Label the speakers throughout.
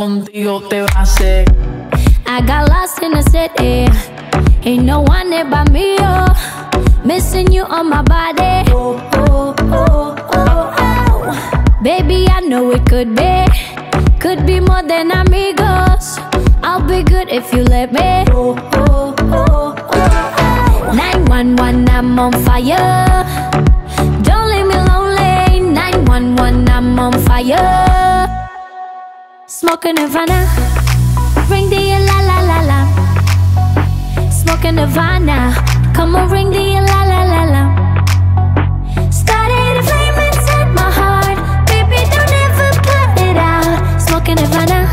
Speaker 1: contigo te va a hacer.
Speaker 2: I got lost in the city. Ain't no one there but me, oh. Missing you on my body. Oh, oh, oh, oh, oh. Baby, I know it could be. Could be more than amigos. I'll be good if you let me. Oh, oh, oh, oh, oh. 911, I'm on fire. Don't leave me lonely. 911, I'm on fire. Smoking Nirvana. Ring the la la la la. Smoking Nirvana. Come on, ring the la la la la. Started a flame inside my heart. Baby, don't ever put it out. Smoking Nirvana.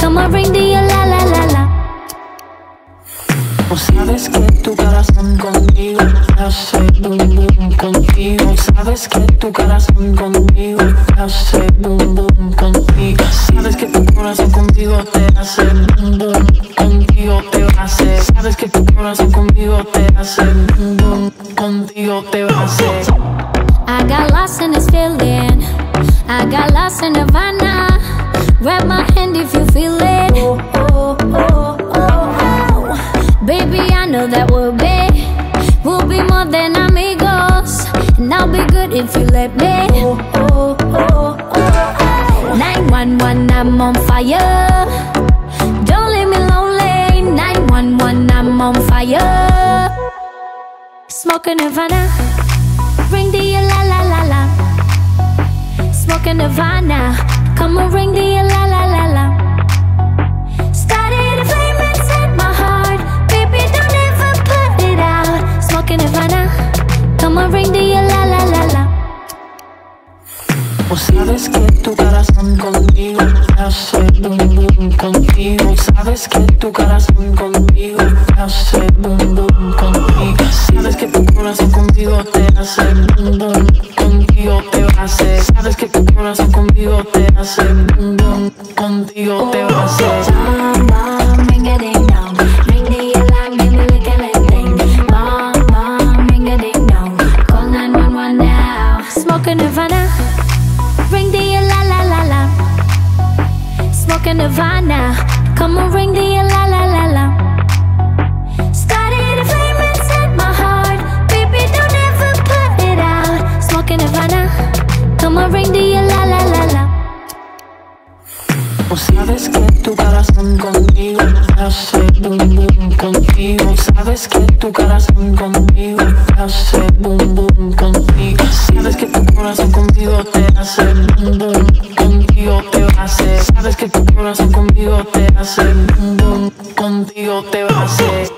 Speaker 2: Come on, ring the la la la la.
Speaker 1: Sabes que tu corazón conmigo hace boom boom contigo. Sabes que tu corazón conmigo hace boom boom contigo te hace boom boom contigo te. Sabes que tu corazón conmigo te hace boom boom contigo te.
Speaker 2: I got lost in this feeling. I got lost in Nirvana. Grab my hand if you feel it. Oh, oh, oh, oh, oh. Baby, I know that we'll be. We'll be more than amigos. And I'll be good if you let me. Oh, oh, oh, oh. 911, I'm on fire. Don't leave me lonely. 911, I'm on fire. Smoking Nirvana. Ring the la la la la. Smoking Nirvana. Come on, ring the la la la la. Started a flame inside my heart. Baby, don't ever put it out. Smoking Nirvana. Come on, ring the la.
Speaker 1: O sabes que tu corazón conmigo hace boom boom contigo. Sabes que tu corazón conmigo hace boom boom contigo. Sabes que tu corazón contigo te hace boom boom contigo te va a hacer. Sabes que tu corazón conmigo te hace boom boom contigo te va a hacer.
Speaker 2: La. Smoking Nirvana. Come on, ring the la la la la. Started a flame inside my heart. Baby, don't ever put it out. Smoking Nirvana. Come on, ring the la la la la.
Speaker 1: O sabes que tu corazón conmigo hace boom boom contigo. Sabes que tu corazón conmigo hace boom boom contigo. Sabes que tu corazón contigo te hace boom boom Sabes que tu corazón conmigo te hace boom boom contigo te va a hacer.